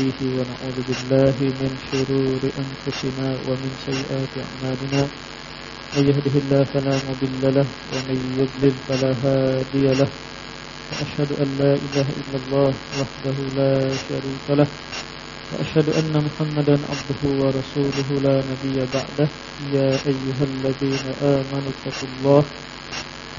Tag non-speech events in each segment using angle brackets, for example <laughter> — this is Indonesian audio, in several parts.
نستهديه ونعوذ بالله من شرور أنفسنا ومن سيئات أعمالنا. من يهده الله فلا مضل له ومن يضلل فلا هادي له. وأشهد أن لا إله إلا الله وحده لا شريك له. وأشهد أن محمدا عبده ورسوله لا نبي بعده. يا أيها الذين آمنوا اتقوا الله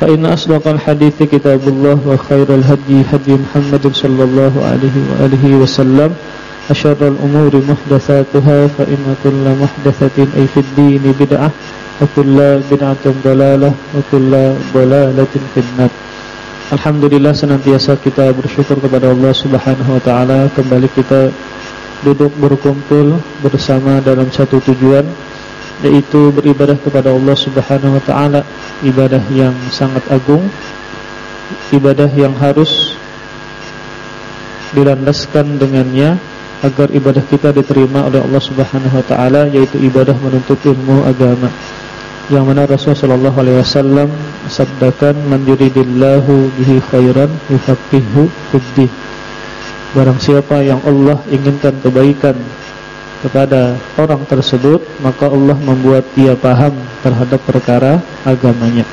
فإن أصدق الحديث كتاب الله وخير الهدي هدي محمد صلى الله عليه وآله وسلم أشر الأمور محدثاتها فإن كل محدثة أي في الدين بدعة وكل بدعة ضلالة وكل ضلالة في النار Alhamdulillah senantiasa kita bersyukur kepada Allah Subhanahu wa taala kembali kita duduk berkumpul bersama dalam satu tujuan yaitu beribadah kepada Allah Subhanahu wa taala, ibadah yang sangat agung, ibadah yang harus dilandaskan dengannya agar ibadah kita diterima oleh Allah Subhanahu wa taala yaitu ibadah menuntut ilmu agama. Yang mana Rasulullah sallallahu alaihi wasallam sabdakan man yuridillahu bihi khairan yufaqihu fiddin. Barang siapa yang Allah inginkan kebaikan kepada orang tersebut maka Allah membuat dia paham terhadap perkara agamanya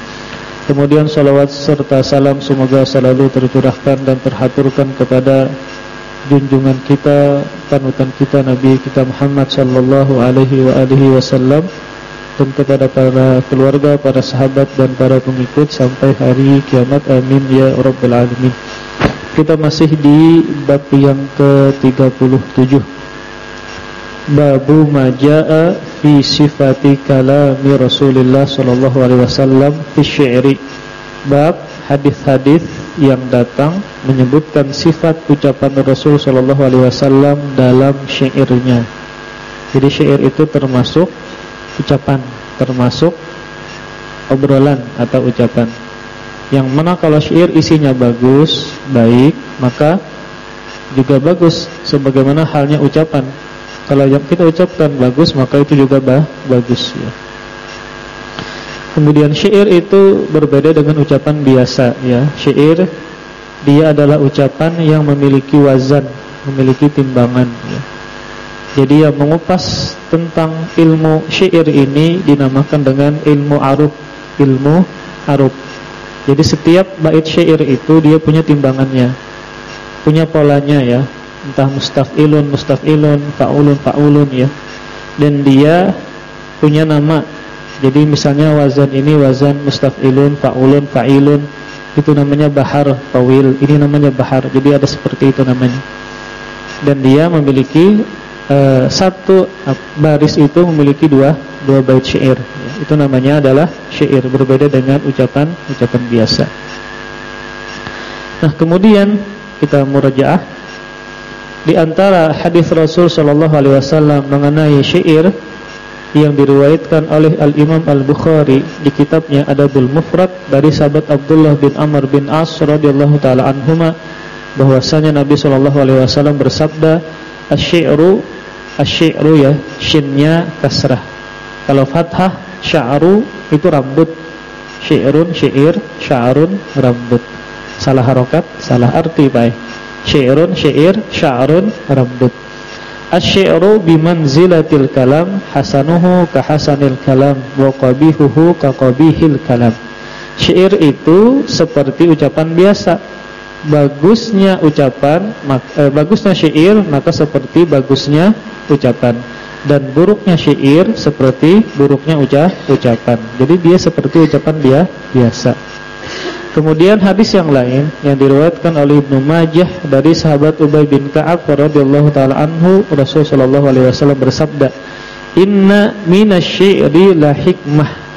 kemudian salawat serta salam semoga selalu tercurahkan dan terhaturkan kepada junjungan kita panutan kita Nabi kita Muhammad sallallahu alaihi wa alihi wasallam dan kepada para keluarga, para sahabat dan para pengikut sampai hari kiamat. Amin ya rabbal alamin. Kita masih di bab yang ke-37. Babu majaa fi sifati kalami Rasulullah sallallahu alaihi wasallam fi syi'ri. Bab hadis-hadis yang datang menyebutkan sifat ucapan Rasul sallallahu alaihi wasallam dalam syairnya. Jadi syair itu termasuk ucapan termasuk obrolan atau ucapan yang mana kalau syair isinya bagus, baik, maka juga bagus sebagaimana halnya ucapan. Kalau yang kita ucapkan bagus, maka itu juga bah, bagus ya. Kemudian syair itu berbeda dengan ucapan biasa ya. Syair dia adalah ucapan yang memiliki wazan, memiliki timbangan ya. Jadi yang mengupas tentang ilmu syair ini dinamakan dengan ilmu aruf, ilmu aruf. Jadi setiap bait syair itu dia punya timbangannya, punya polanya ya, entah mustafilun, mustafilun, faulun, faulun ya. Dan dia punya nama. Jadi misalnya wazan ini wazan mustafilun, faulun, failun, itu namanya bahar, tawil. Ini namanya bahar. Jadi ada seperti itu namanya. Dan dia memiliki Uh, satu baris itu memiliki dua dua bait syair. Ya, itu namanya adalah syair berbeda dengan ucapan ucapan biasa. Nah, kemudian kita murajaah di antara hadis Rasul sallallahu alaihi wasallam mengenai syair yang diriwayatkan oleh Al-Imam Al-Bukhari di kitabnya Adabul Mufrad dari sahabat Abdullah bin Amr bin As radhiyallahu taala anhuma bahwasanya Nabi sallallahu alaihi wasallam bersabda Asy-syi'ru asy-syi'ru ya, shinnya kasrah. Kalau fathah sya'ru itu rambut. Syi'run syair, sya'run rambut. Salah harokat, salah arti baik. Syi'run syair, sya'run rambut. Asy-syi'ru bimanzilatil kalam, hasanuhu ka hasanil kalam wa qabihuhu ka qabihil kalam. Syair itu seperti ucapan biasa bagusnya ucapan eh, bagusnya syair maka seperti bagusnya ucapan dan buruknya syair seperti buruknya ucap ucapan. Jadi dia seperti ucapan dia biasa. Kemudian hadis yang lain yang diriwayatkan oleh Ibnu Majah dari sahabat Ubay bin Ka'ab radhiyallahu taala anhu Rasulullah sallallahu alaihi wasallam bersabda, "Inna minasy-syi'ri la hikmah."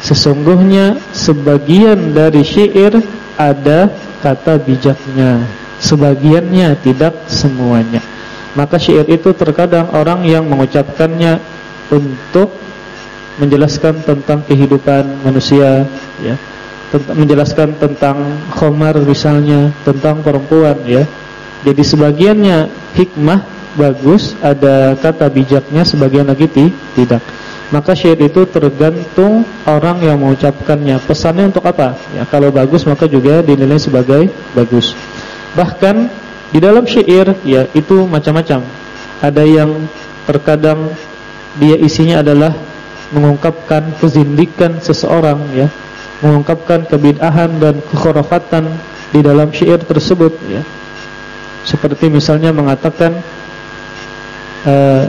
Sesungguhnya sebagian dari syair ada kata bijaknya Sebagiannya tidak semuanya Maka syair itu terkadang orang yang mengucapkannya Untuk menjelaskan tentang kehidupan manusia, ya, menjelaskan tentang khomar misalnya, tentang perempuan, ya. Jadi sebagiannya hikmah bagus, ada kata bijaknya, sebagian lagi tidak. Maka syair itu tergantung orang yang mengucapkannya. Pesannya untuk apa? Ya, kalau bagus maka juga dinilai sebagai bagus. Bahkan di dalam syair ya itu macam-macam. Ada yang terkadang dia isinya adalah mengungkapkan kezindikan seseorang ya, mengungkapkan kebid'ahan dan kekhurafatan di dalam syair tersebut ya. Seperti misalnya mengatakan uh,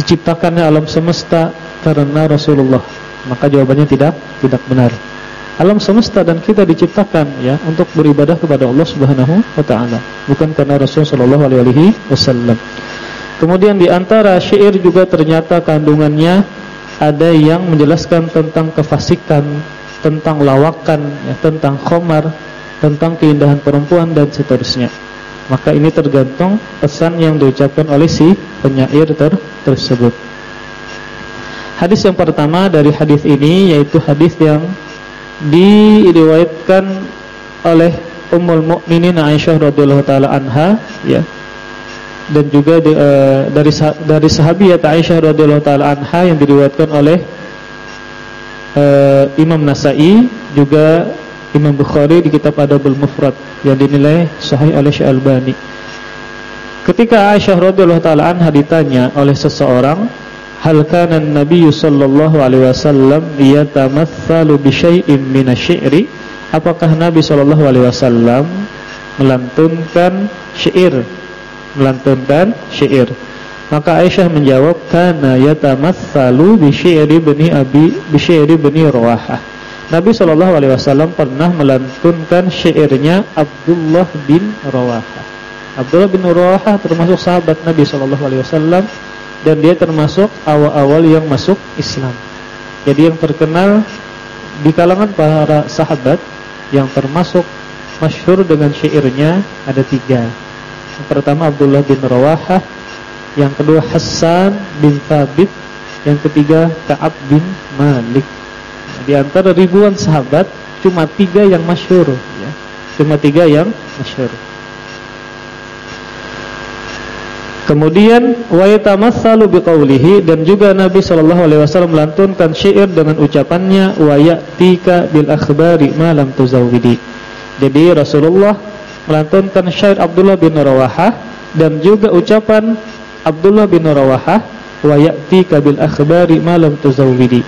diciptakannya alam semesta karena Rasulullah. Maka jawabannya tidak tidak benar. Alam semesta dan kita diciptakan ya untuk beribadah kepada Allah Subhanahu wa taala, bukan karena Rasul sallallahu alaihi wasallam. Kemudian di antara syair juga ternyata kandungannya ada yang menjelaskan tentang kefasikan, tentang lawakan, ya, tentang khomar, tentang keindahan perempuan dan seterusnya. Maka ini tergantung pesan yang diucapkan oleh si penyair ter tersebut. Hadis yang pertama dari hadis ini yaitu hadis yang diriwayatkan oleh Ummul Mukminin Aisyah radhiyallahu taala anha ya. Dan juga di, uh, dari dari sahabiat Aisyah radhiyallahu taala anha yang diriwayatkan oleh uh, Imam Nasai juga Imam Bukhari di kitab Adabul Mufrad yang dinilai sahih oleh Syekh Albani. Ketika Aisyah radhiyallahu taala anha ditanya oleh seseorang, "Hal kana an-nabiy sallallahu alaihi wasallam yatamatsalu bi syai'in min asy-syi'ri?" Apakah Nabi sallallahu alaihi wasallam melantunkan syair? Melantunkan syair. Maka Aisyah menjawab, "Kana yatamatsalu bi syi'ri bani Abi bi syi'ri bani Rawahah." Nabi Shallallahu Alaihi Wasallam pernah melantunkan syairnya Abdullah bin Rawaha. Abdullah bin Rawaha termasuk sahabat Nabi Shallallahu Alaihi Wasallam dan dia termasuk awal-awal yang masuk Islam. Jadi yang terkenal di kalangan para sahabat yang termasuk masyhur dengan syairnya ada tiga. Yang pertama Abdullah bin Rawaha, yang kedua Hasan bin Thabit, yang ketiga Ka'ab bin Malik. Di antara ribuan sahabat cuma tiga yang masyhur ya. Cuma tiga yang masyhur. Kemudian wa biqaulihi dan juga Nabi sallallahu alaihi wasallam melantunkan syair dengan ucapannya wa ya'tika bil akhbari ma lam tuzawwidi. Jadi Rasulullah melantunkan syair Abdullah bin Rawahah dan juga ucapan Abdullah bin Rawahah wa ya'tika bil akhbari ma lam tuzawwidi.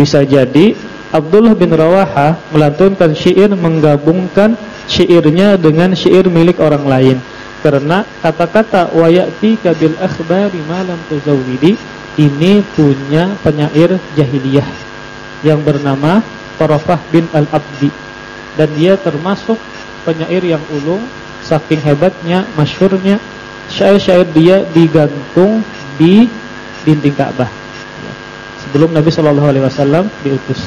Bisa jadi Abdullah bin Rawaha melantunkan syair menggabungkan syairnya dengan syair milik orang lain. Karena kata-kata wayati kabil akhbari malam tuzawwidi ini punya penyair jahiliyah yang bernama Tarafah bin Al-Abdi dan dia termasuk penyair yang ulung saking hebatnya masyhurnya syair-syair dia digantung di dinding Ka'bah sebelum Nabi Shallallahu Alaihi Wasallam diutus.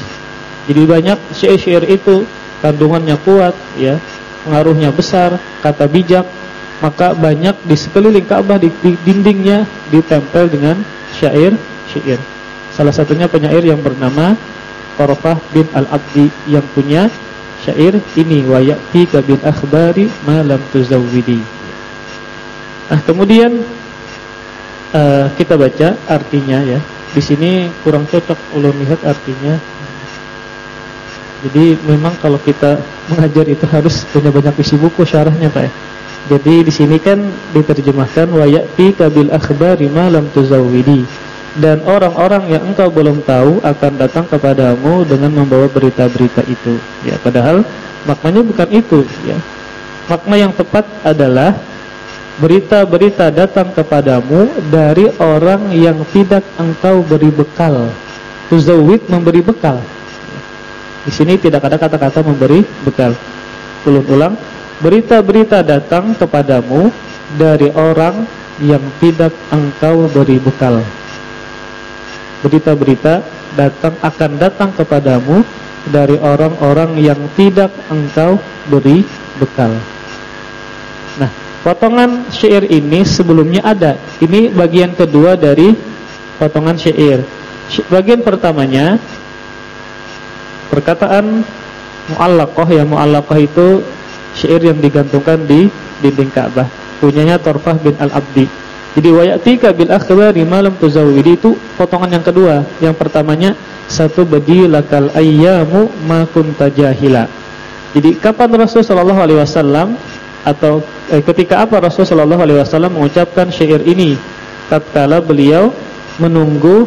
Jadi banyak syair-syair itu kandungannya kuat, ya, pengaruhnya besar, kata bijak, maka banyak di sekeliling Ka'bah di, di dindingnya ditempel dengan syair-syair. Salah satunya penyair yang bernama Qarafah bin Al-Abdi yang punya syair ini wa ya'tika bil akhbari ma lam tuzawwidi. Nah, kemudian uh, kita baca artinya ya. Di sini kurang cocok ulun lihat artinya. Jadi memang kalau kita mengajar itu harus punya banyak isi buku syarahnya Pak ya. Jadi di sini kan diterjemahkan wa ya'ti kabil akhbari ma lam tuzawwidi dan orang-orang yang engkau belum tahu akan datang kepadamu dengan membawa berita-berita itu. Ya, padahal maknanya bukan itu, ya. Makna yang tepat adalah berita-berita datang kepadamu dari orang yang tidak engkau beri bekal. Tuzawid memberi bekal. Di sini tidak ada kata-kata memberi bekal. Ulang-ulang, berita-berita datang kepadamu dari orang yang tidak engkau beri bekal. Berita-berita datang akan datang kepadamu dari orang-orang yang tidak engkau beri bekal. Potongan syair ini sebelumnya ada. Ini bagian kedua dari potongan syair. Bagian pertamanya perkataan mu'allaqah ya mu'allaqah itu syair yang digantungkan di dinding Ka'bah. Punyanya Torfah bin Al-Abdi. Jadi wayatika bil akhbari malam tuzawwidi itu potongan yang kedua. Yang pertamanya satu badi lakal ayyamu ma kunta jahila. Jadi kapan Rasul sallallahu alaihi wasallam atau eh, ketika apa Rasul sallallahu alaihi wasallam mengucapkan syair ini tatkala beliau menunggu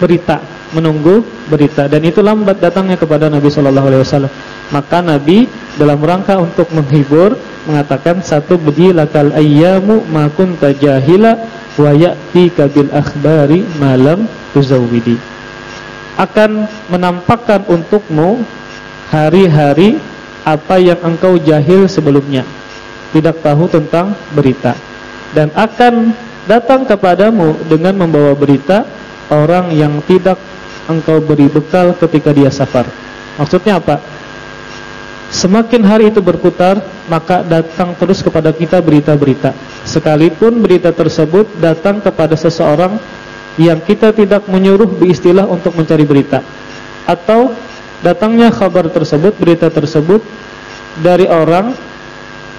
berita, menunggu berita dan itu lambat datangnya kepada Nabi sallallahu alaihi wasallam. Maka Nabi dalam rangka untuk menghibur mengatakan satu lakal ayyamu ma kunta jahila wa ya'tika bil akhbari malam tuzawwidi akan menampakkan untukmu hari-hari apa yang engkau jahil sebelumnya tidak tahu tentang berita dan akan datang kepadamu dengan membawa berita orang yang tidak engkau beri bekal ketika dia safar maksudnya apa Semakin hari itu berputar, maka datang terus kepada kita berita-berita. Sekalipun berita tersebut datang kepada seseorang yang kita tidak menyuruh beristilah untuk mencari berita. Atau datangnya kabar tersebut, berita tersebut dari orang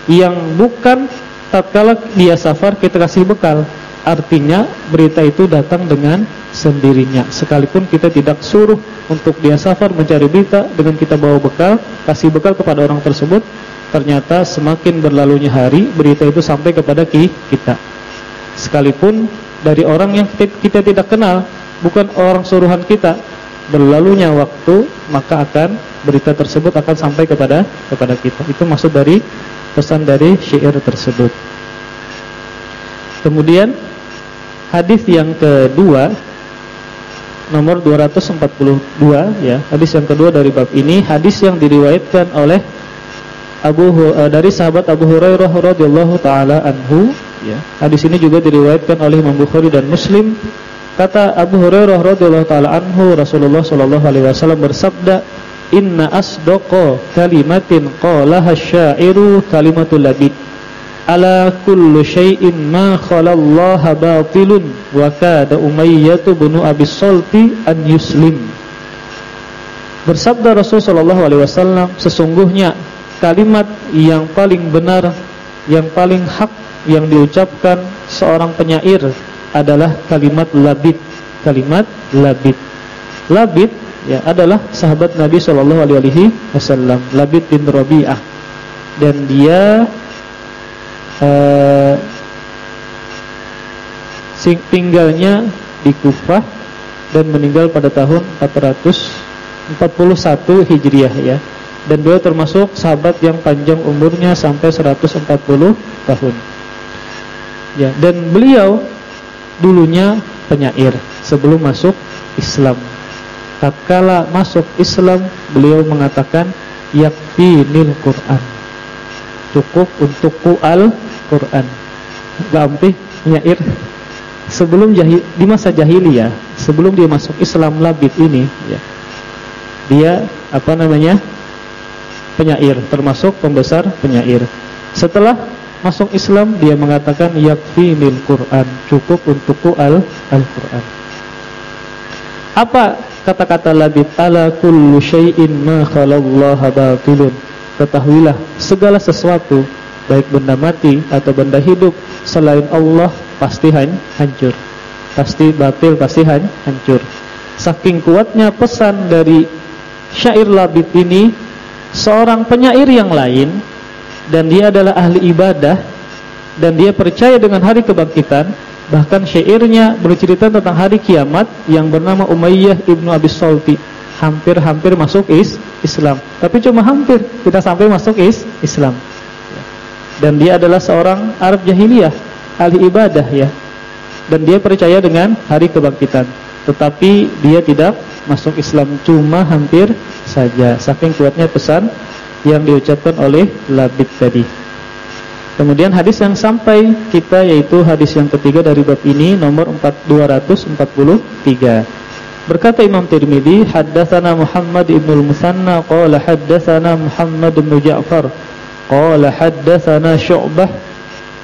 yang bukan tatkala dia safar kita kasih bekal. Artinya berita itu datang dengan sendirinya Sekalipun kita tidak suruh untuk dia safar mencari berita Dengan kita bawa bekal, kasih bekal kepada orang tersebut Ternyata semakin berlalunya hari Berita itu sampai kepada kita Sekalipun dari orang yang kita tidak kenal Bukan orang suruhan kita Berlalunya waktu Maka akan berita tersebut akan sampai kepada kepada kita. Itu maksud dari pesan dari syair tersebut. Kemudian hadis yang kedua nomor 242 ya hadis yang kedua dari bab ini hadis yang diriwayatkan oleh Abu uh, dari sahabat Abu Hurairah radhiyallahu taala anhu ya hadis ini juga diriwayatkan oleh Imam Bukhari dan Muslim kata Abu Hurairah radhiyallahu taala anhu Rasulullah sallallahu alaihi wasallam bersabda inna asdaqa kalimatin qalaha asy-syairu kalimatul labid. Ala kullu syai'in ma khalallaha batilun wa kada Umayyah bin Abi Salti an yuslim. Bersabda Rasul sallallahu alaihi wasallam sesungguhnya kalimat yang paling benar yang paling hak yang diucapkan seorang penyair adalah kalimat labid kalimat labid labid ya adalah sahabat Nabi sallallahu alaihi wasallam Labid bin Rabi'ah dan dia uh, tinggalnya di Kufah dan meninggal pada tahun 441 Hijriah ya. Dan beliau termasuk sahabat yang panjang umurnya sampai 140 tahun. Ya, dan beliau dulunya penyair sebelum masuk Islam. Tatkala masuk Islam, beliau mengatakan yakfinil Quran. Cukup untukku al Quran. Lampih nyair sebelum jahil di masa jahiliyah, sebelum dia masuk Islam labid ini ya. Dia apa namanya? penyair, termasuk pembesar penyair. Setelah masuk Islam dia mengatakan yakfinil Quran, cukup untukku al Al-Quran. Apa kata-kata labid ala kullu syai'in ma khalallaha batilun. Ketahuilah segala sesuatu baik benda mati atau benda hidup selain Allah pasti hancur. Pasti batil, pasti hancur. Saking kuatnya pesan dari syair labid ini, seorang penyair yang lain dan dia adalah ahli ibadah dan dia percaya dengan hari kebangkitan, bahkan syairnya bercerita tentang hari kiamat yang bernama Umayyah ibnu Abi Salti. Hampir-hampir masuk is Islam, tapi cuma hampir tidak sampai masuk is Islam dan dia adalah seorang Arab jahiliyah, ahli ibadah ya. Dan dia percaya dengan hari kebangkitan. Tetapi dia tidak masuk Islam cuma hampir saja. Saking kuatnya pesan yang diucapkan oleh Labid tadi. Kemudian hadis yang sampai kita yaitu hadis yang ketiga dari bab ini nomor 4243. Berkata Imam Tirmizi, haddatsana Muhammad ibn al-Musanna qala haddatsana Muhammad bin Ja'far Qala haddathana Syu'bah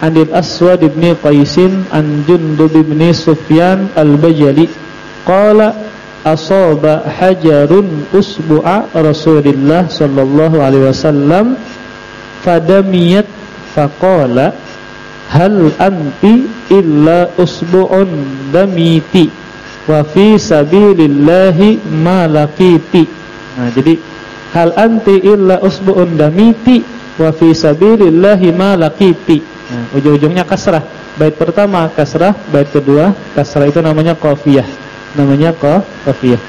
Anil Aswad ibn Qaisin An Jundub ibn Sufyan al-Bajali qala asaba hajarun usbu'a Rasulillah sallallahu alaihi wasallam fadamiyat faqala hal anti illa usbu'un damiti wa fi sabilillahi ma laqiti nah jadi hal anti illa usbu'un damiti wa fi sabilillahi ma laqiti nah ujung-ujungnya kasrah bait pertama kasrah bait kedua kasrah itu namanya qafiyah namanya qafiyah.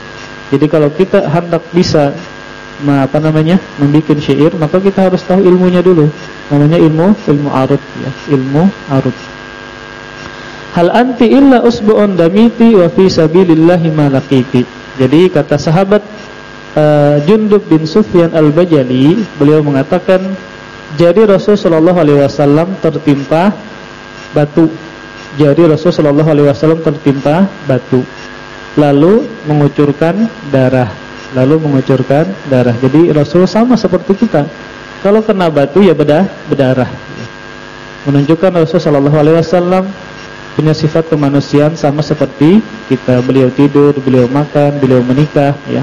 Jadi kalau kita hendak bisa apa namanya membuat syair maka kita harus tahu ilmunya dulu. Namanya ilmu ilmu arut ya. Ilmu arut. Hal anti illa usbu'un damiti wa fi sabilillahi malakiti jadi kata sahabat uh, Jundub bin Sufyan al-Bajali beliau mengatakan jadi Rasul sallallahu alaihi wasallam tertimpa batu. Jadi Rasul sallallahu alaihi wasallam tertimpa batu lalu mengucurkan darah. Lalu mengucurkan darah. Jadi Rasul sama seperti kita. Kalau kena batu ya bedah berdarah. Menunjukkan Rasul Shallallahu Alaihi Wasallam punya sifat kemanusiaan sama seperti kita. Beliau tidur beliau makan beliau menikah ya.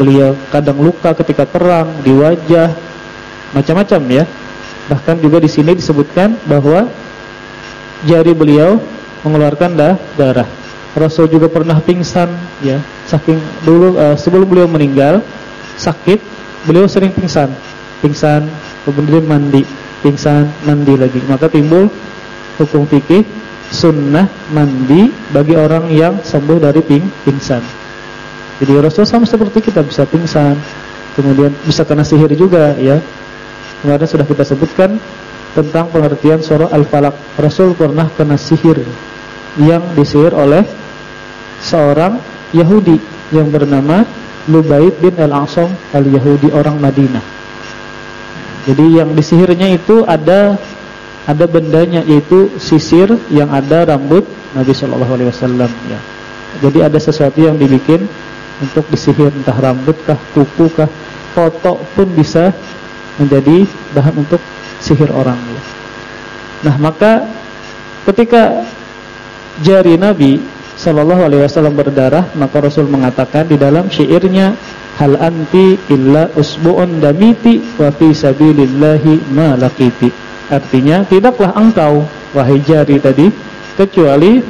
Beliau kadang luka ketika perang di wajah macam-macam ya. Bahkan juga di sini disebutkan bahwa jari beliau mengeluarkan darah Rasul juga pernah pingsan ya. Saking dulu uh, sebelum beliau meninggal sakit beliau sering pingsan. Pingsan kemudian mandi. Pingsan mandi lagi. Maka timbul hukum fikih sunnah mandi bagi orang yang sembuh dari ping pingsan. Jadi Rasul sama seperti kita bisa pingsan kemudian bisa kena sihir juga ya. Kemarin sudah kita sebutkan tentang pengertian surah Al-Falaq. Rasul pernah kena sihir yang disihir oleh seorang Yahudi yang bernama Lubaid bin Al-Asam Al-Yahudi orang Madinah. Jadi yang disihirnya itu ada ada bendanya yaitu sisir yang ada rambut Nabi Shallallahu alaihi wasallam ya. Jadi ada sesuatu yang dibikin untuk disihir entah rambut kah, kuku kah, foto pun bisa menjadi bahan untuk sihir orang ya. Nah, maka ketika jari Nabi Sallallahu Alaihi Wasallam berdarah maka Rasul mengatakan di dalam syairnya hal anti illa usbu'un damiti wa fi sabilillahi ma laqiti. Artinya tidaklah engkau wahai jari tadi kecuali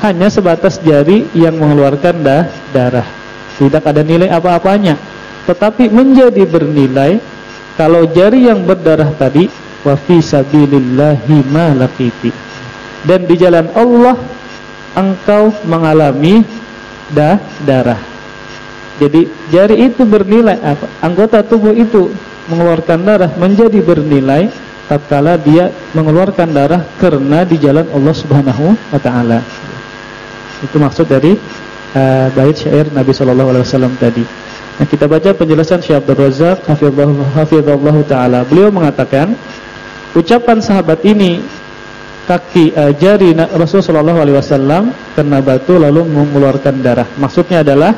hanya sebatas jari yang mengeluarkan dah, darah. Tidak ada nilai apa-apanya. Tetapi menjadi bernilai kalau jari yang berdarah tadi wa fi sabilillahi ma laqiti. Dan di jalan Allah engkau mengalami dah darah. Jadi jari itu bernilai apa? Anggota tubuh itu mengeluarkan darah menjadi bernilai tatkala dia mengeluarkan darah karena di jalan Allah Subhanahu wa taala. Itu maksud dari uh, bait syair Nabi sallallahu alaihi wasallam tadi. Nah, kita baca penjelasan Syekh Abdul Razak hafizallahu taala. Beliau mengatakan ucapan sahabat ini kaki uh, jari Rasulullah Shallallahu Alaihi Wasallam kena batu lalu mengeluarkan darah. Maksudnya adalah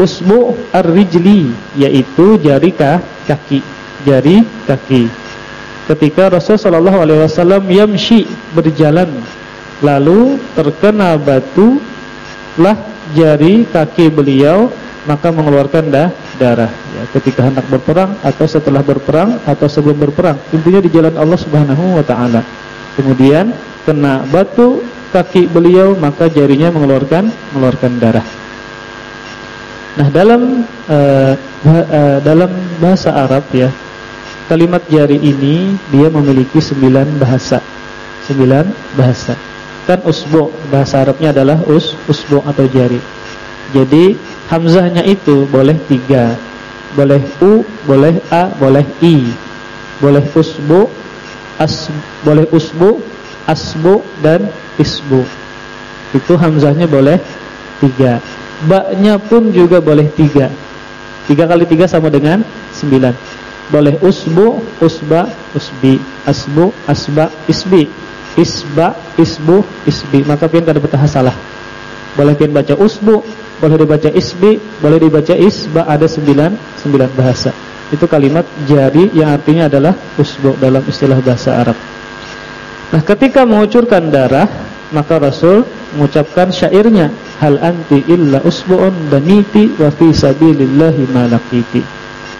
usbu ar-rijli yaitu jari kaki, jari kaki. Ketika Rasulullah Shallallahu Alaihi Wasallam yamshi berjalan lalu terkena batu lah jari kaki beliau maka mengeluarkan dah, darah ya, ketika hendak berperang atau setelah berperang atau sebelum berperang intinya di jalan Allah Subhanahu wa taala kemudian kena batu kaki beliau maka jarinya mengeluarkan mengeluarkan darah. Nah dalam uh, uh, dalam bahasa Arab ya kalimat jari ini dia memiliki sembilan bahasa sembilan bahasa kan usbu bahasa Arabnya adalah us usbu atau jari. Jadi hamzahnya itu boleh tiga boleh u boleh a boleh i boleh usbu as boleh usbu, asbu dan isbu. Itu hamzahnya boleh tiga. Baknya pun juga boleh tiga. Tiga kali tiga sama dengan sembilan. Boleh usbu, usba, usbi, asbu, asba, isbi, isba, isbu, isbi. Maka pian kada betah salah. Boleh pian baca usbu, boleh dibaca isbi, boleh dibaca isba. Ada sembilan sembilan bahasa. Itu kalimat jari yang artinya adalah usbu dalam istilah bahasa Arab. Nah, ketika mengucurkan darah, maka Rasul mengucapkan syairnya hal anti illa usbu'un daniti wa fi sabilillahi malakiti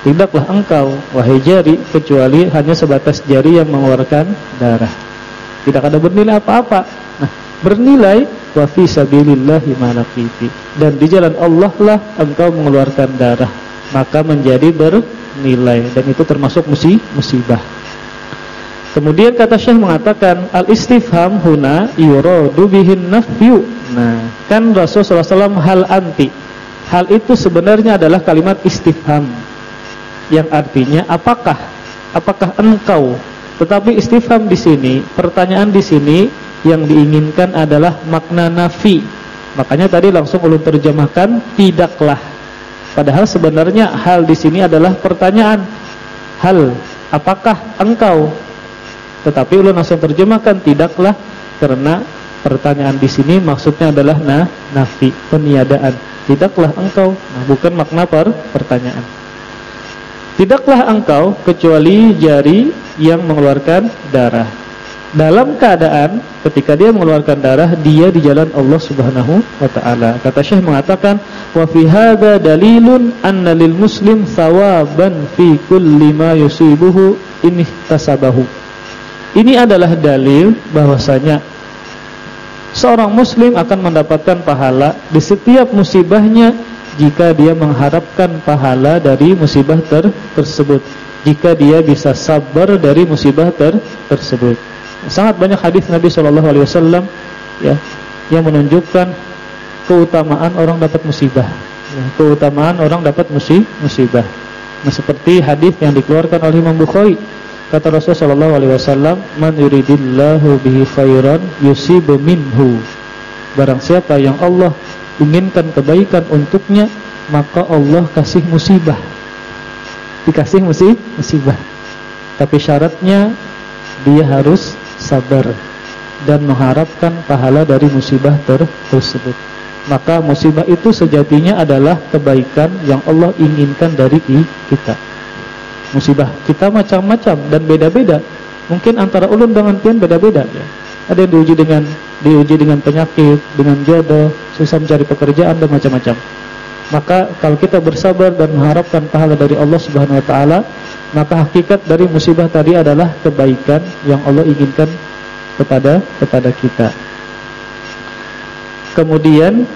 tidaklah engkau wahai jari kecuali hanya sebatas jari yang mengeluarkan darah. Tidak ada bernilai apa-apa. Nah bernilai wa fi sabilillahi malakiti dan di jalan Allah lah engkau mengeluarkan darah maka menjadi bernilai dan itu termasuk musibah Kemudian kata Syekh mengatakan al-istifham huna yuradu bihin nafyu. Nah, kan Rasulullah SAW hal anti. Hal itu sebenarnya adalah kalimat istifham yang artinya apakah? Apakah engkau? Tetapi istifham di sini, pertanyaan di sini yang diinginkan adalah makna nafi. Makanya tadi langsung ulun terjemahkan tidaklah. Padahal sebenarnya hal di sini adalah pertanyaan. Hal apakah engkau tetapi ulun langsung terjemahkan tidaklah karena pertanyaan di sini maksudnya adalah nah, nafi, peniadaan. Tidaklah engkau, nah bukan makna per pertanyaan. Tidaklah engkau kecuali jari yang mengeluarkan darah. Dalam keadaan ketika dia mengeluarkan darah, dia di jalan Allah Subhanahu wa taala. Kata Syekh mengatakan, "Wa fi hadza dalilun anna lil muslim thawaban fi kulli ma yusibuhu in tasabahu." Ini adalah dalil bahwasanya seorang muslim akan mendapatkan pahala di setiap musibahnya jika dia mengharapkan pahala dari musibah ter tersebut. Jika dia bisa sabar dari musibah ter tersebut. Sangat banyak hadis Nabi Shallallahu alaihi wasallam ya yang menunjukkan keutamaan orang dapat musibah. Ya, keutamaan orang dapat musibah. Nah, seperti hadis yang dikeluarkan oleh Imam Bukhari Kata Rasulullah sallallahu alaihi wasallam, "Man yuridillahu bihi khairan yusib minhu." Barang siapa yang Allah inginkan kebaikan untuknya, maka Allah kasih musibah. Dikasih musibah, musibah. Tapi syaratnya dia harus sabar dan mengharapkan pahala dari musibah ter tersebut. Maka musibah itu sejatinya adalah kebaikan yang Allah inginkan dari kita musibah kita macam-macam dan beda-beda. Mungkin antara ulun dengan pian beda-beda. Ada yang diuji dengan diuji dengan penyakit, dengan jodoh, susah mencari pekerjaan dan macam-macam. Maka kalau kita bersabar dan mengharapkan pahala dari Allah Subhanahu wa taala, maka hakikat dari musibah tadi adalah kebaikan yang Allah inginkan kepada kepada kita. Kemudian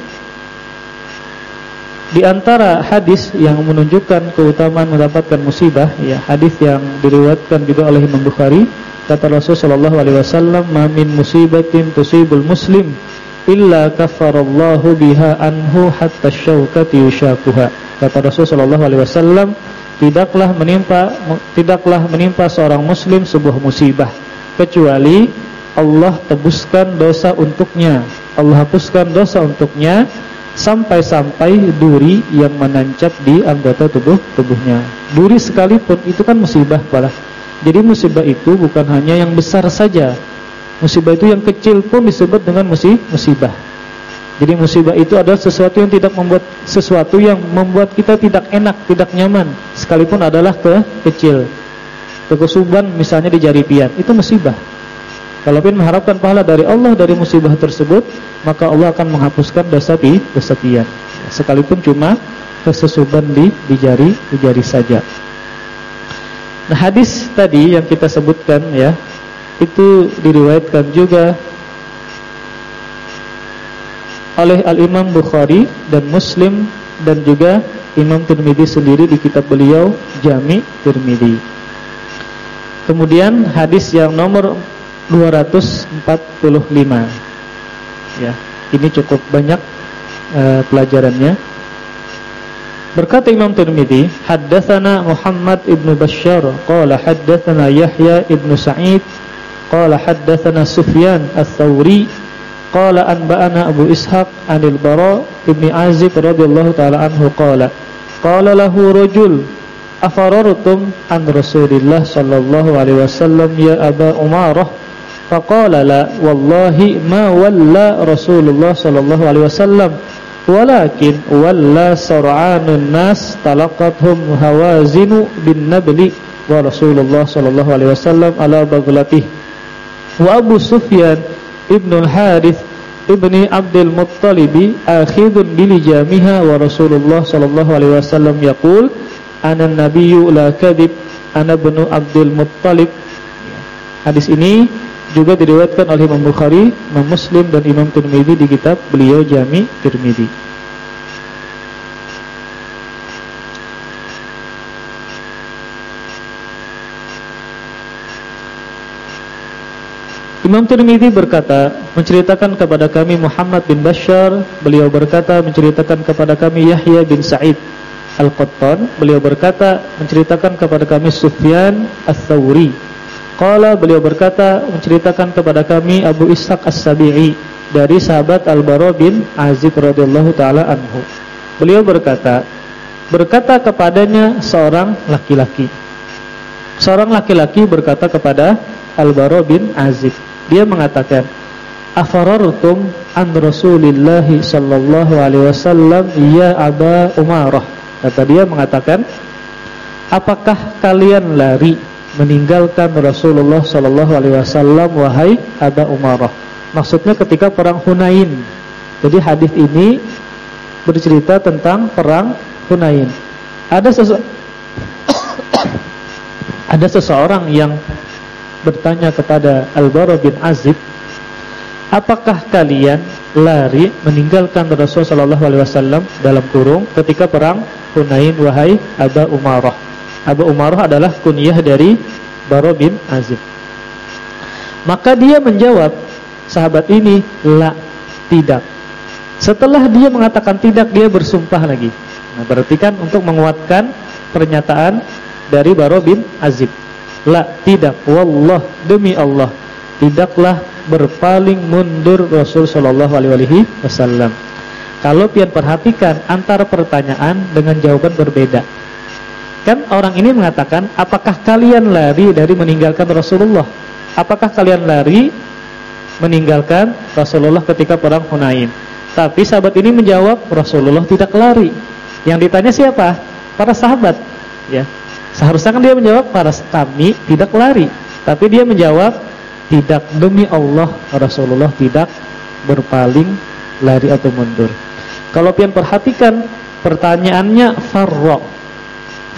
di antara hadis yang menunjukkan keutamaan mendapatkan musibah, ya hadis yang diriwayatkan juga oleh Imam Bukhari, kata Rasulullah sallallahu alaihi wasallam, "Ma min musibatin tusibul muslim illa kafarallahu biha anhu hatta syaukati yushakuha." Kata Rasulullah sallallahu alaihi wasallam, tidaklah menimpa tidaklah menimpa seorang muslim sebuah musibah kecuali Allah tebuskan dosa untuknya. Allah hapuskan dosa untuknya sampai-sampai duri yang menancap di anggota tubuh tubuhnya. Duri sekalipun itu kan musibah pula. Jadi musibah itu bukan hanya yang besar saja. Musibah itu yang kecil pun disebut dengan musibah. Jadi musibah itu adalah sesuatu yang tidak membuat sesuatu yang membuat kita tidak enak, tidak nyaman, sekalipun adalah ke kecil. Kekesuban misalnya di jari pian, itu musibah. Kalau ingin mengharapkan pahala dari Allah dari musibah tersebut, maka Allah akan menghapuskan dosa di dosa pian. Sekalipun cuma kesesuban di di jari di jari saja. Nah, hadis tadi yang kita sebutkan ya, itu diriwayatkan juga oleh Al-Imam Bukhari dan Muslim dan juga Imam Tirmidzi sendiri di kitab beliau Jami Tirmidzi. Kemudian hadis yang nomor 245 ya ini cukup banyak uh, pelajarannya berkata Imam Tirmidzi haddatsana Muhammad ibnu Bashar qala haddatsana Yahya ibnu Sa'id qala haddatsana Sufyan ats-Tsauri qala anba'ana Abu Ishaq anil Bara ibni Azib radhiyallahu taala anhu qala qala lahu rajul afarartum an Rasulillah sallallahu alaihi wasallam ya Aba Umarah? Faqala la wallahi ma walla Rasulullah sallallahu alaihi wasallam walakin walla sar'anun nas talaqathum hawazinu bin nabli wa Rasulullah sallallahu alaihi wasallam ala baglatih wa Abu Sufyan ibn al-Harith ibni Abdul Muttalibi akhidun bilijamiha wa Rasulullah sallallahu alaihi wasallam yaqul ana nabiyyu la kadhib ana ibnu Abdul Muttalib. Hadis ini juga diriwayatkan oleh Imam Bukhari, Imam Muslim dan Imam Tirmidzi di kitab beliau Jami Tirmidzi Imam Tirmidzi berkata, menceritakan kepada kami Muhammad bin Bashar, beliau berkata menceritakan kepada kami Yahya bin Sa'id Al-Qattan, beliau berkata menceritakan kepada kami Sufyan Ats-Tsauri. Qala beliau berkata menceritakan kepada kami Abu Ishaq As-Sabi'i dari sahabat Al-Bara bin Azib radhiyallahu taala anhu. Beliau berkata, berkata kepadanya seorang laki-laki. Seorang laki-laki berkata kepada Al-Bara bin Azib, dia mengatakan, "Afarartum an Rasulillah sallallahu alaihi wasallam ya Aba Umarah." Kata dia mengatakan, "Apakah kalian lari meninggalkan Rasulullah sallallahu alaihi wasallam wahai Aba Umarah?" Maksudnya ketika perang Hunain. Jadi hadis ini bercerita tentang perang Hunain. Ada sesu <coughs> ada seseorang yang bertanya kepada Al-Bara bin Azib, "Apakah kalian lari meninggalkan Rasulullah sallallahu alaihi wasallam dalam kurung ketika perang Hunain wahai Aba Umarah?" Aba Umarah adalah kunyah dari Bara bin Azib. Maka dia menjawab, sahabat ini, "La, tidak." Setelah dia mengatakan tidak, dia bersumpah lagi. Nah, berarti kan untuk menguatkan pernyataan dari Bara bin Azib. La, tidak. Wallah, demi Allah, tidaklah berpaling mundur Rasul sallallahu alaihi wasallam. Kalau pian perhatikan antara pertanyaan dengan jawaban berbeda. Kan orang ini mengatakan, apakah kalian lari dari meninggalkan Rasulullah? Apakah kalian lari meninggalkan Rasulullah ketika perang Hunain? Tapi sahabat ini menjawab, Rasulullah tidak lari. Yang ditanya siapa? Para sahabat, ya. Seharusnya kan dia menjawab para kami tidak lari, tapi dia menjawab tidak demi Allah Rasulullah tidak berpaling lari atau mundur. Kalau pian perhatikan pertanyaannya farro,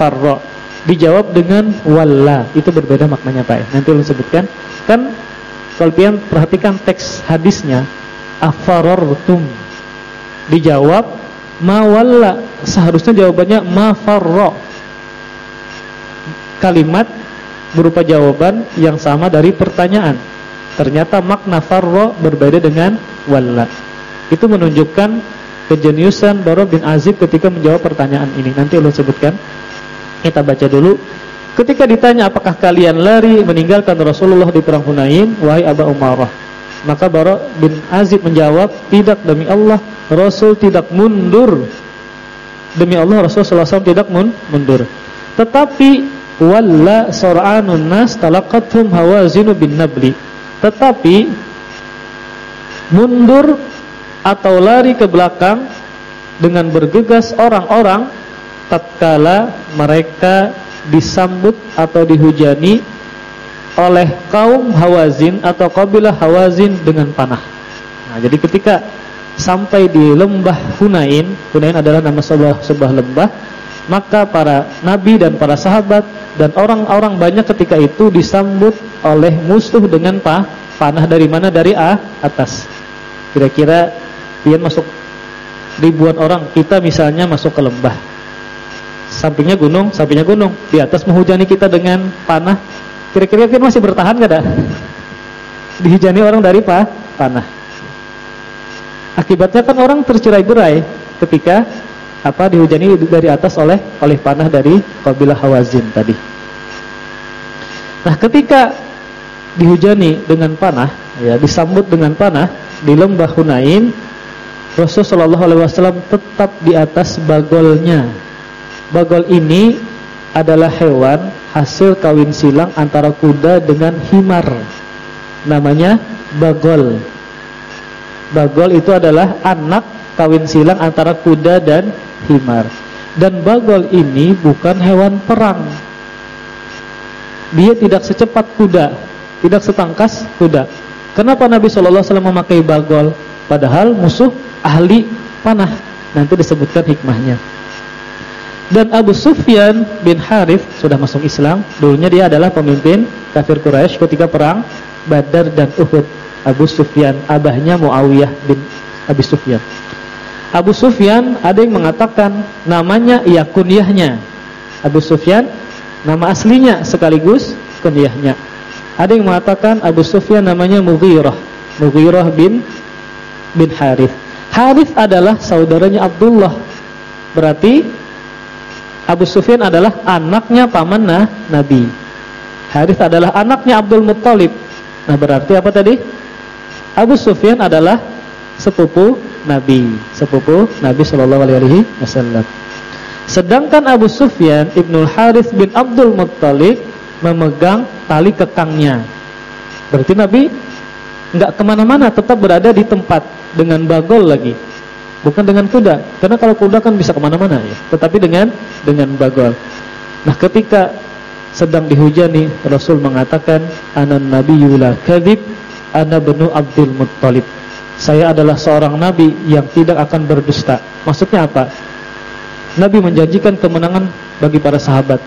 farro. Dijawab dengan walla. Itu berbeda maknanya Pak. Nanti ulun sebutkan. Kan kalau pian perhatikan teks hadisnya afarortum dijawab ma walla. Seharusnya jawabannya ma farro kalimat berupa jawaban yang sama dari pertanyaan. Ternyata makna farro berbeda dengan walla. Itu menunjukkan kejeniusan Baro bin Azib ketika menjawab pertanyaan ini. Nanti ulun sebutkan. Kita baca dulu. Ketika ditanya apakah kalian lari meninggalkan Rasulullah di perang Hunain, wahai Aba Umarah. Maka Baro bin Azib menjawab, tidak demi Allah, Rasul tidak mundur. Demi Allah Rasul SAW tidak mundur. Tetapi walla sur'anun nas talaqathum hawazinu bin nabli tetapi mundur atau lari ke belakang dengan bergegas orang-orang tatkala mereka disambut atau dihujani oleh kaum Hawazin atau kabilah Hawazin dengan panah. Nah, jadi ketika sampai di lembah Hunain, Hunain adalah nama sebuah sebuah lembah, maka para nabi dan para sahabat dan orang-orang banyak ketika itu disambut oleh musuh dengan pa, panah dari mana dari a, atas. Kira-kira dia masuk ribuan orang, kita misalnya masuk ke lembah. Sampingnya gunung, sampingnya gunung. Di atas menghujani kita dengan panah. Kira-kira kita masih bertahan enggak dah? Dihujani orang dari pa, panah. Akibatnya kan orang tercerai-berai ketika apa dihujani dari atas oleh oleh panah dari kabilah Hawazin tadi. Nah, ketika dihujani dengan panah, ya disambut dengan panah di lembah Hunain, Rasulullah Shallallahu alaihi wasallam tetap di atas bagolnya. Bagol ini adalah hewan hasil kawin silang antara kuda dengan himar. Namanya bagol. Bagol itu adalah anak kawin silang antara kuda dan himar. Dan bagol ini bukan hewan perang. Dia tidak secepat kuda, tidak setangkas kuda. Kenapa Nabi Shallallahu Alaihi Wasallam memakai bagol? Padahal musuh ahli panah. Nanti disebutkan hikmahnya. Dan Abu Sufyan bin Harith sudah masuk Islam. Dulunya dia adalah pemimpin kafir Quraisy ketika perang Badar dan Uhud. Abu Sufyan, abahnya Muawiyah bin Abi Sufyan. Abu Sufyan ada yang mengatakan namanya ya kunyahnya. Abu Sufyan nama aslinya sekaligus kunyahnya. Ada yang mengatakan Abu Sufyan namanya Mughirah. Mughirah bin bin Harith. Harith adalah saudaranya Abdullah. Berarti Abu Sufyan adalah anaknya paman Nabi. Harith adalah anaknya Abdul Muttalib. Nah, berarti apa tadi? Abu Sufyan adalah sepupu Nabi, sepupu Nabi Shallallahu alaihi wasallam. Sedangkan Abu Sufyan Ibnu Harith bin Abdul Muttalib memegang tali kekangnya. Berarti Nabi nggak ke mana-mana, tetap berada di tempat dengan bagol lagi, bukan dengan kuda. Karena kalau kuda kan bisa ke mana-mana ya, tetapi dengan dengan bagol. Nah, ketika sedang dihujani, Rasul mengatakan, "Anan Yula kadzib, ana benu Abdul Muttalib." Saya adalah seorang nabi yang tidak akan berdusta. Maksudnya apa? Nabi menjanjikan kemenangan bagi para sahabat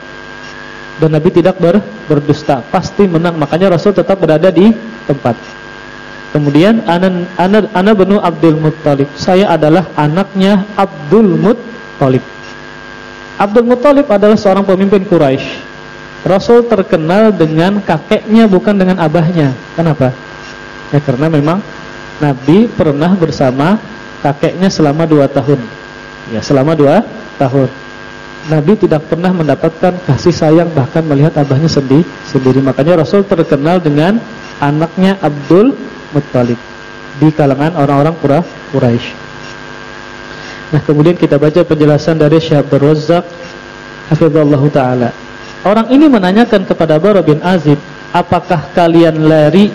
dan Nabi tidak ber, berdusta, pasti menang. Makanya Rasul tetap berada di tempat. Kemudian anan ana ana benu Abdul Muttalib. Saya adalah anaknya Abdul Muttalib. Abdul Muttalib adalah seorang pemimpin Quraisy. Rasul terkenal dengan kakeknya bukan dengan abahnya. Kenapa? Ya karena memang Nabi pernah bersama kakeknya selama dua tahun. Ya, selama dua tahun. Nabi tidak pernah mendapatkan kasih sayang bahkan melihat abahnya sedih sendiri. Makanya Rasul terkenal dengan anaknya Abdul Muttalib di kalangan orang-orang Quraisy. Nah, kemudian kita baca penjelasan dari Syekh Abdul Razzaq hafizallahu taala. Orang ini menanyakan kepada Bara bin Azib, "Apakah kalian lari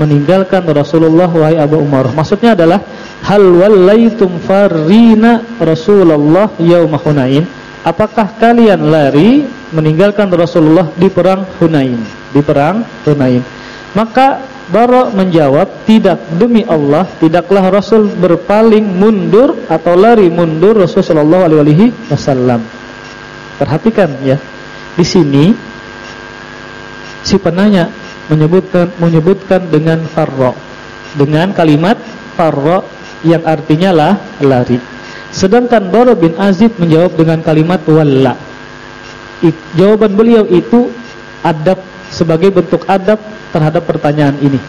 meninggalkan Rasulullah wahai Abu Umar?" Maksudnya adalah hal wallaitum farina Rasulullah yaum Hunain? apakah kalian lari meninggalkan Rasulullah di perang Hunain di perang Hunain maka Bara menjawab tidak demi Allah tidaklah Rasul berpaling mundur atau lari mundur Rasulullah alaihi wasallam perhatikan ya di sini si penanya menyebutkan menyebutkan dengan farra dengan kalimat farra yang artinya lah lari Sedangkan Bara bin Azib menjawab dengan kalimat walla. Jawaban beliau itu adab sebagai bentuk adab terhadap pertanyaan ini.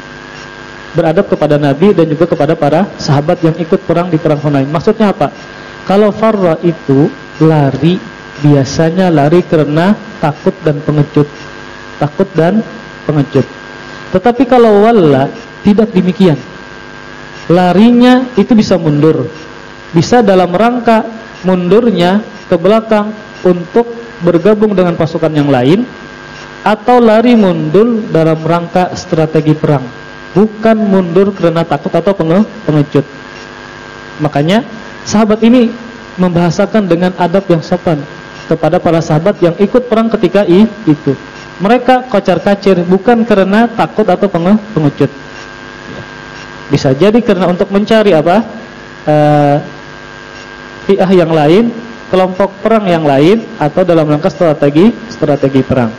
Beradab kepada Nabi dan juga kepada para sahabat yang ikut perang di perang Hunain. Maksudnya apa? Kalau farra itu lari biasanya lari karena takut dan pengecut. Takut dan pengecut. Tetapi kalau walla tidak demikian. Larinya itu bisa mundur bisa dalam rangka mundurnya ke belakang untuk bergabung dengan pasukan yang lain atau lari mundur dalam rangka strategi perang bukan mundur karena takut atau pengecut makanya sahabat ini membahasakan dengan adab yang sopan kepada para sahabat yang ikut perang ketika itu mereka kocar kacir bukan karena takut atau pengecut bisa jadi karena untuk mencari apa uh, fi'ah yang lain, kelompok perang yang lain atau dalam rangka strategi strategi perang.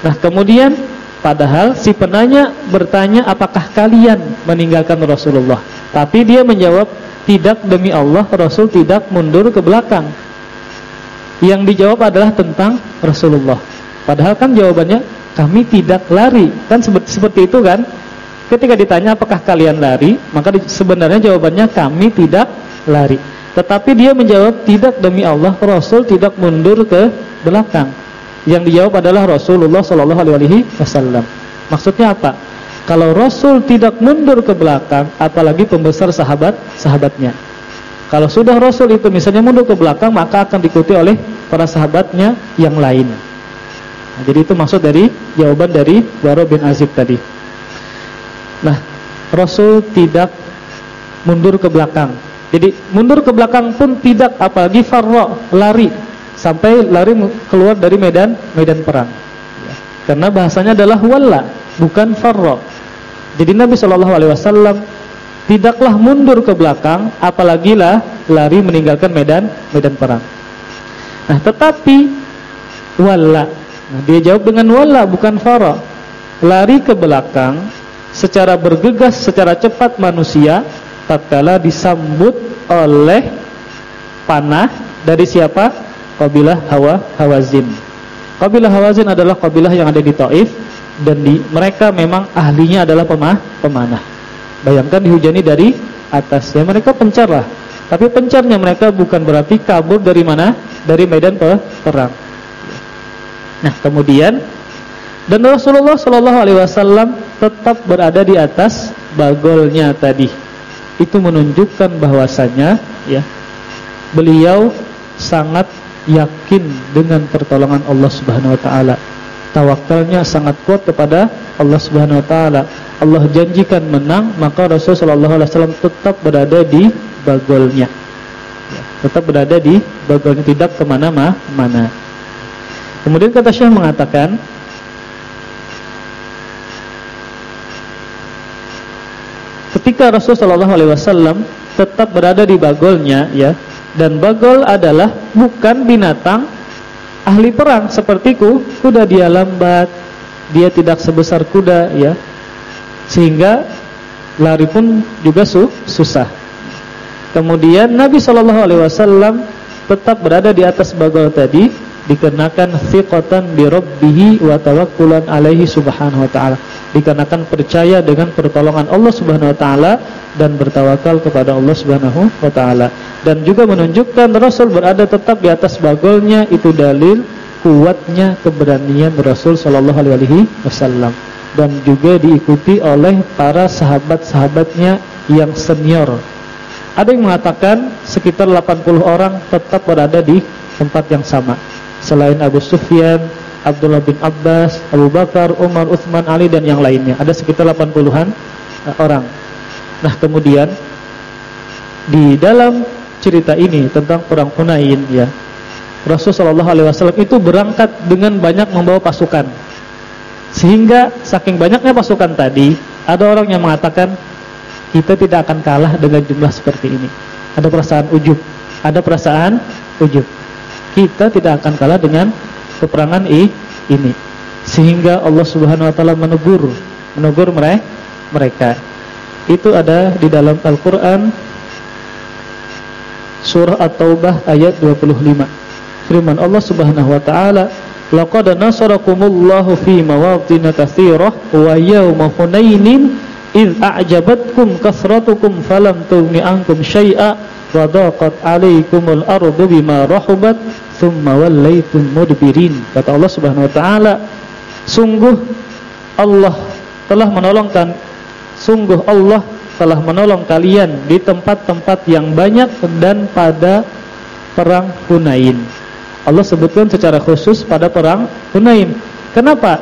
Nah, kemudian padahal si penanya bertanya apakah kalian meninggalkan Rasulullah? Tapi dia menjawab tidak demi Allah Rasul tidak mundur ke belakang. Yang dijawab adalah tentang Rasulullah. Padahal kan jawabannya kami tidak lari. Kan seperti itu kan? Ketika ditanya apakah kalian lari, maka sebenarnya jawabannya kami tidak lari. Tetapi dia menjawab tidak demi Allah Rasul tidak mundur ke belakang. Yang dijawab adalah Rasulullah Shallallahu Alaihi Wasallam. Maksudnya apa? Kalau Rasul tidak mundur ke belakang, apalagi pembesar sahabat sahabatnya. Kalau sudah Rasul itu misalnya mundur ke belakang, maka akan diikuti oleh para sahabatnya yang lain. Nah, jadi itu maksud dari jawaban dari Waro bin Azib tadi. Nah, Rasul tidak mundur ke belakang jadi mundur ke belakang pun tidak apalagi farro lari sampai lari keluar dari medan medan perang. Ya. Karena bahasanya adalah walla bukan farro. Jadi Nabi Shallallahu Alaihi Wasallam tidaklah mundur ke belakang apalagi lah lari meninggalkan medan medan perang nah tetapi walla nah, dia jawab dengan walla bukan fara lari ke belakang secara bergegas secara cepat manusia tatkala disambut oleh panah dari siapa kabilah Hawa Hawazin kabilah Hawazin adalah kabilah yang ada di Taif dan di mereka memang ahlinya adalah pemah, pemanah. Bayangkan dihujani dari atas. Ya mereka pencar lah. Tapi pencarnya mereka bukan berarti kabur dari mana? Dari medan perang. Nah, kemudian dan Rasulullah Shallallahu alaihi wasallam tetap berada di atas bagolnya tadi. Itu menunjukkan bahwasanya ya beliau sangat yakin dengan pertolongan Allah Subhanahu wa taala tawakalnya sangat kuat kepada Allah Subhanahu wa taala. Allah janjikan menang, maka Rasulullah sallallahu alaihi wasallam tetap berada di bagolnya. Ya, tetap berada di bagolnya tidak ke mana mana. Kemudian kata Syekh mengatakan ketika Rasulullah sallallahu alaihi wasallam tetap berada di bagolnya ya dan bagol adalah bukan binatang ahli perang sepertiku kuda dia lambat dia tidak sebesar kuda ya sehingga lari pun juga su susah. Kemudian Nabi Shallallahu Alaihi Wasallam tetap berada di atas bagol tadi dikenakan thiqatan bi rabbih wa tawakkulan alaihi subhanahu wa ta'ala dikarenakan percaya dengan pertolongan Allah Subhanahu wa taala dan bertawakal kepada Allah Subhanahu wa taala. Dan juga menunjukkan Rasul berada tetap di atas bagolnya itu dalil kuatnya keberanian Rasul sallallahu alaihi wasallam dan juga diikuti oleh para sahabat-sahabatnya yang senior. Ada yang mengatakan sekitar 80 orang tetap berada di tempat yang sama. Selain Abu Sufyan, Abdullah bin Abbas, Abu Bakar, Umar, Uthman, Ali dan yang lainnya. Ada sekitar 80-an uh, orang. Nah, kemudian di dalam cerita ini tentang perang Hunain ya. Rasulullah sallallahu alaihi wasallam itu berangkat dengan banyak membawa pasukan. Sehingga saking banyaknya pasukan tadi, ada orang yang mengatakan kita tidak akan kalah dengan jumlah seperti ini. Ada perasaan ujub, ada perasaan ujub. Kita tidak akan kalah dengan peperangan ini. Sehingga Allah Subhanahu wa taala menegur menegur mereka. Itu ada di dalam Al-Qur'an surah At-Taubah ayat 25 firman Allah Subhanahu wa taala laqad nasarakumullahu fi mawatin katsirah wa yawma hunainin id a'jabatkum kasratukum falam tughni ankum syai'a wa daqat 'alaikumul ardu bima rahubat thumma wallaitum mudbirin. Kata Allah Subhanahu wa taala sungguh Allah telah menolongkan sungguh Allah telah menolong kalian di tempat-tempat yang banyak dan pada perang Hunain. Allah sebutkan secara khusus pada perang Hunain. Kenapa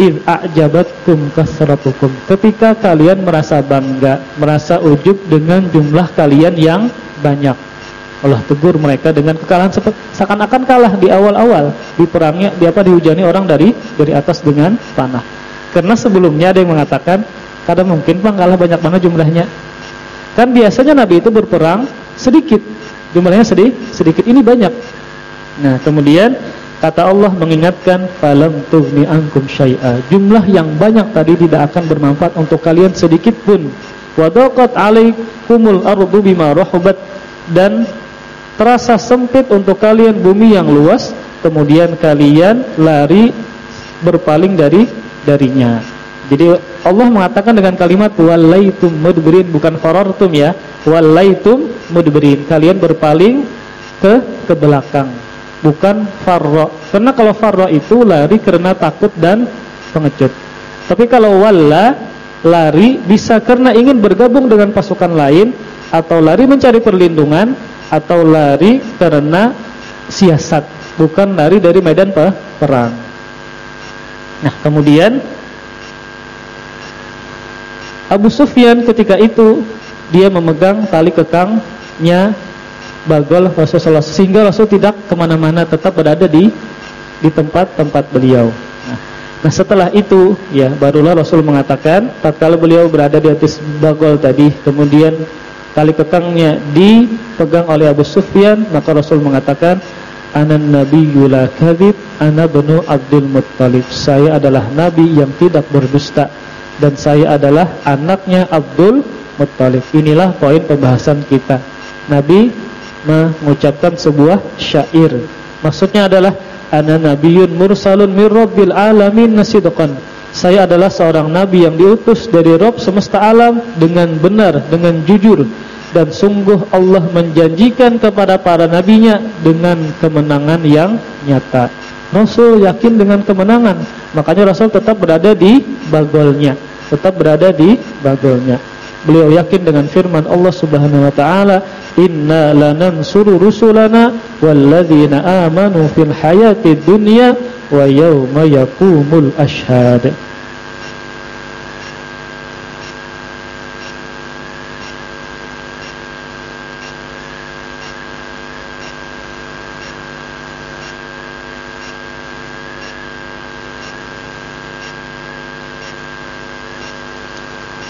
id a'jabatkum kasratukum ketika kalian merasa bangga merasa ujub dengan jumlah kalian yang banyak Allah tegur mereka dengan kekalahan seakan-akan kalah di awal-awal di perangnya di apa dihujani orang dari dari atas dengan panah. Karena sebelumnya ada yang mengatakan kadang mungkin Bang kalah banyak mana jumlahnya. Kan biasanya Nabi itu berperang sedikit. Jumlahnya sedih, sedikit ini banyak. Nah, kemudian kata Allah mengingatkan falam tughni ankum syai'a. Jumlah yang banyak tadi tidak akan bermanfaat untuk kalian sedikit pun. Wadaqat 'alaikumul ardu bima rahubat dan terasa sempit untuk kalian bumi yang luas, kemudian kalian lari berpaling dari darinya. Jadi Allah mengatakan dengan kalimat walaitum mudbirin bukan farartum ya. Walaitum mudbirin. Kalian berpaling ke ke belakang. Bukan farra. Karena kalau farra itu lari karena takut dan pengecut. Tapi kalau walla lari bisa karena ingin bergabung dengan pasukan lain atau lari mencari perlindungan atau lari karena siasat, bukan lari dari medan perang. Nah, kemudian Abu Sufyan ketika itu dia memegang tali kekangnya bagol Rasulullah sehingga Rasul tidak ke mana-mana tetap berada di di tempat-tempat beliau. Nah, Nah setelah itu ya barulah Rasul mengatakan tatkala beliau berada di atas bagol tadi kemudian tali kekangnya dipegang oleh Abu Sufyan maka Rasul mengatakan anan nabiyyul kadzib ana benu Abdul Muttalib. Saya adalah nabi yang tidak berdusta dan saya adalah anaknya Abdul Muttalib. Inilah poin pembahasan kita. Nabi mengucapkan sebuah syair. Maksudnya adalah ana nabiyyun mursalun mir rabbil alamin nasidqan saya adalah seorang nabi yang diutus dari Rob semesta alam dengan benar dengan jujur. Dan sungguh Allah menjanjikan kepada para nabinya dengan kemenangan yang nyata. Rasul yakin dengan kemenangan. Makanya Rasul tetap berada di bagolnya. Tetap berada di bagolnya beliau yakin dengan firman Allah Subhanahu wa taala inna lanansuru rusulana walladzina amanu fil hayatid dunya wa yawma yaqumul ashhad.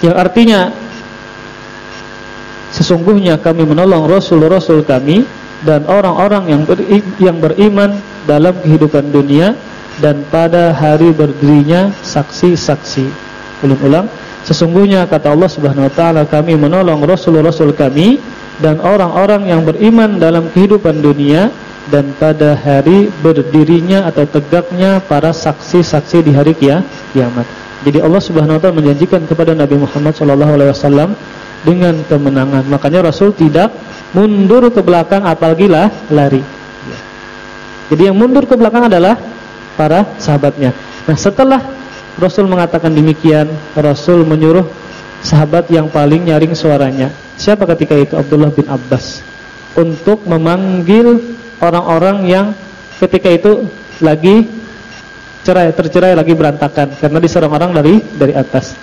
Yang artinya Sesungguhnya kami menolong rasul-rasul kami dan orang-orang yang yang beriman dalam kehidupan dunia dan pada hari berdirinya saksi-saksi. Ulang-ulang. Sesungguhnya kata Allah Subhanahu wa taala kami menolong rasul-rasul kami dan orang-orang yang beriman dalam kehidupan dunia dan pada hari berdirinya atau tegaknya para saksi-saksi di hari kiamat. Jadi Allah Subhanahu wa taala menjanjikan kepada Nabi Muhammad wasallam dengan kemenangan. Makanya Rasul tidak mundur ke belakang apalagi lah lari. Jadi yang mundur ke belakang adalah para sahabatnya. Nah, setelah Rasul mengatakan demikian, Rasul menyuruh sahabat yang paling nyaring suaranya. Siapa ketika itu? Abdullah bin Abbas. Untuk memanggil orang-orang yang ketika itu lagi cerai, tercerai lagi berantakan karena diserang orang dari dari atas.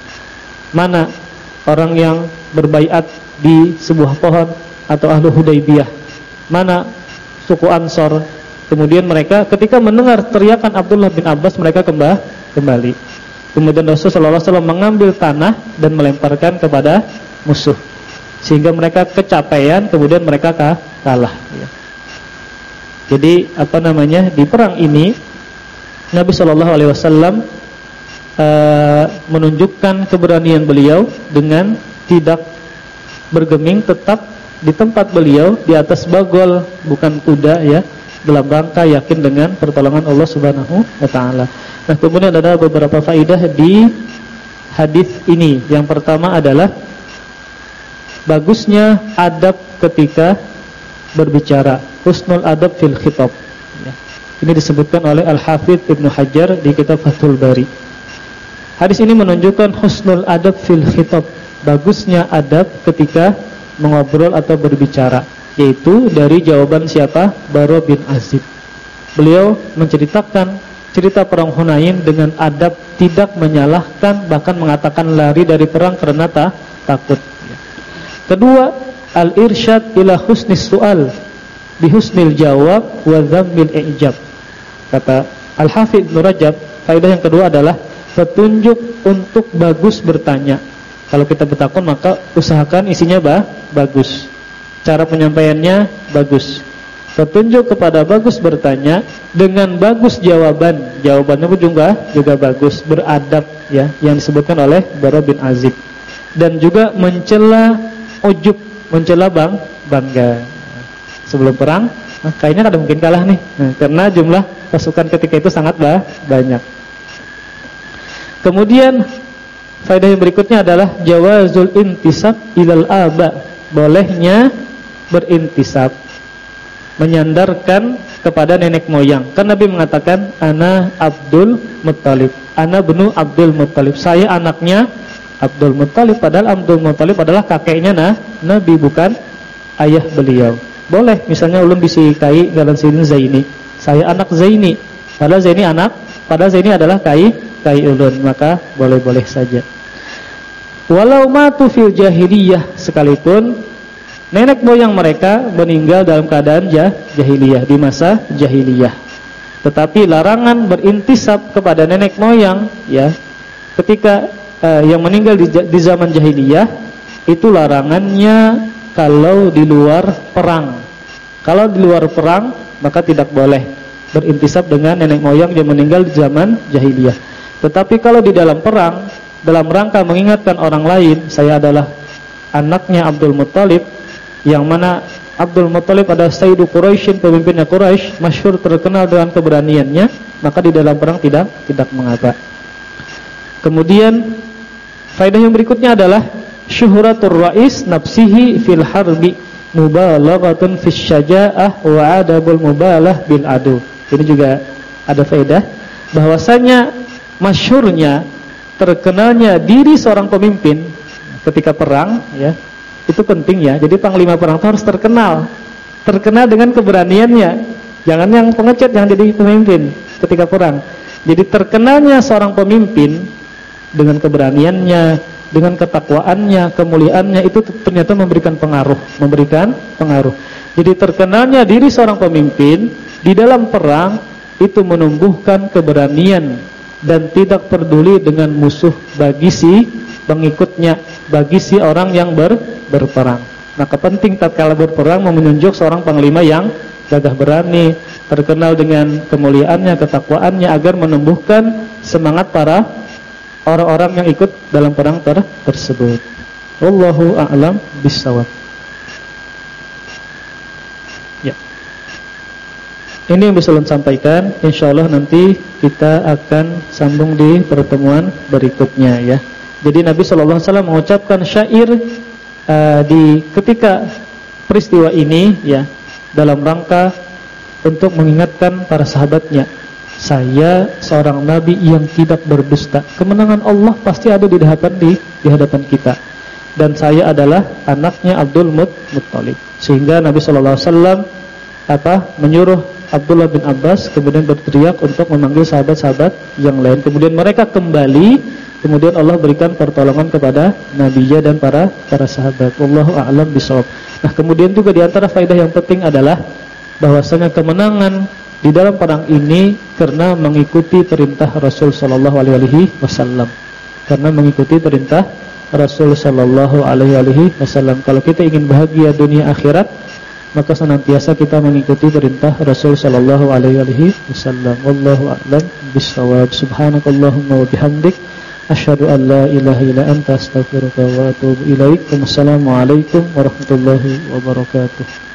Mana orang yang berbaiat di sebuah pohon atau ahlu Hudaybiyah. Mana suku Ansor. Kemudian mereka ketika mendengar teriakan Abdullah bin Abbas mereka kembali. Kemudian Rasulullah SAW mengambil tanah dan melemparkan kepada musuh. Sehingga mereka kecapean kemudian mereka kalah. Jadi apa namanya di perang ini Nabi Shallallahu Alaihi Wasallam uh, menunjukkan keberanian beliau dengan tidak bergeming tetap di tempat beliau di atas bagol bukan kuda ya dalam rangka yakin dengan pertolongan Allah Subhanahu wa taala. Nah, kemudian ada beberapa faidah di hadis ini. Yang pertama adalah bagusnya adab ketika berbicara, husnul adab fil khitab. Ya. Ini disebutkan oleh Al-Hafidz Ibnu Hajar di kitab Fathul Bari. Hadis ini menunjukkan husnul adab fil khitab bagusnya adab ketika mengobrol atau berbicara yaitu dari jawaban siapa? Baro bin Azib. Beliau menceritakan cerita perang Hunain dengan adab tidak menyalahkan bahkan mengatakan lari dari perang karena tak takut. Kedua, al-irsyad ila husnis su'al bihusnil jawab wa dhammil ijab. Kata Al-Hafidz Ibnu Rajab, faedah yang kedua adalah petunjuk untuk bagus bertanya kalau kita bertakun maka usahakan isinya bah, bagus. Cara penyampaiannya bagus. Petunjuk kepada bagus bertanya dengan bagus jawaban. Jawabannya pun juga juga bagus, beradab ya yang disebutkan oleh Bara bin Azib. Dan juga mencela ujub, mencela bang bangga. Sebelum perang, nah, kayaknya ada mungkin kalah nih. Nah, karena jumlah pasukan ketika itu sangat bah, banyak. Kemudian Faedah yang berikutnya adalah jawazul intisab ilal aba. Bolehnya berintisab menyandarkan kepada nenek moyang. Kan Nabi mengatakan ana Abdul Muttalib. Ana benu Abdul Muttalib. Saya anaknya Abdul Muttalib padahal Abdul Muttalib adalah kakeknya nah Nabi bukan ayah beliau. Boleh misalnya ulun bisikai galan sini Zaini. Saya anak Zaini. Padahal Zaini anak, padahal Zaini adalah kai kai ulun, maka boleh-boleh saja. Walau matu fil jahiliyah sekalipun nenek moyang mereka meninggal dalam keadaan jah, jahiliyah di masa jahiliyah. Tetapi larangan berintisab kepada nenek moyang ya ketika uh, yang meninggal di, di zaman jahiliyah itu larangannya kalau di luar perang. Kalau di luar perang maka tidak boleh berintisab dengan nenek moyang yang meninggal di zaman jahiliyah. Tetapi kalau di dalam perang dalam rangka mengingatkan orang lain, saya adalah anaknya Abdul Muttalib yang mana Abdul Muttalib adalah Sayyidu Quraisy, pemimpinnya Quraisy, masyhur terkenal dengan keberaniannya, maka di dalam perang tidak tidak mengapa. Kemudian faedah yang berikutnya adalah syuhratur rais nafsihi fil harbi mubalaghatun fis syaja'ah wa adabul mubalah bil adu. Ini juga ada faedah bahwasanya masyhurnya terkenalnya diri seorang pemimpin ketika perang ya itu penting ya. Jadi panglima perang itu harus terkenal. Terkenal dengan keberaniannya. Jangan yang pengecut yang jadi pemimpin ketika perang. Jadi terkenalnya seorang pemimpin dengan keberaniannya, dengan ketakwaannya, kemuliaannya itu ternyata memberikan pengaruh, memberikan pengaruh. Jadi terkenalnya diri seorang pemimpin di dalam perang itu menumbuhkan keberanian dan tidak peduli dengan musuh bagi si pengikutnya bagi si orang yang ber, berperang. Maka penting tatkala berperang menunjuk seorang panglima yang gagah berani, terkenal dengan kemuliaannya, ketakwaannya agar menumbuhkan semangat para orang-orang yang ikut dalam perang ter tersebut. Wallahu a'lam bissawab. Ini yang bisa ulun sampaikan. Insyaallah nanti kita akan sambung di pertemuan berikutnya ya. Jadi Nabi Shallallahu Alaihi Wasallam mengucapkan syair uh, di ketika peristiwa ini ya dalam rangka untuk mengingatkan para sahabatnya. Saya seorang nabi yang tidak berdusta. Kemenangan Allah pasti ada di hadapan di, di hadapan kita. Dan saya adalah anaknya Abdul Muttalib. Sehingga Nabi Shallallahu Alaihi Wasallam apa menyuruh Abdullah bin Abbas kemudian berteriak untuk memanggil sahabat-sahabat yang lain. Kemudian mereka kembali Kemudian Allah berikan pertolongan kepada nabinya dan para para sahabat. Wallahu a'lam bishawab. Nah, kemudian juga di antara faedah yang penting adalah bahwasanya kemenangan di dalam perang ini karena mengikuti perintah Rasul sallallahu alaihi wasallam. Karena mengikuti perintah Rasul sallallahu alaihi wasallam. Kalau kita ingin bahagia dunia akhirat, maka senantiasa kita mengikuti perintah Rasul sallallahu alaihi wasallam. Wallahu a'lam bishawab. Subhanakallahumma wa bihamdika Asyhadu an la ilaha illa anta astaghfiruka wa atubu ilaik. Wassalamualaikum warahmatullahi wabarakatuh.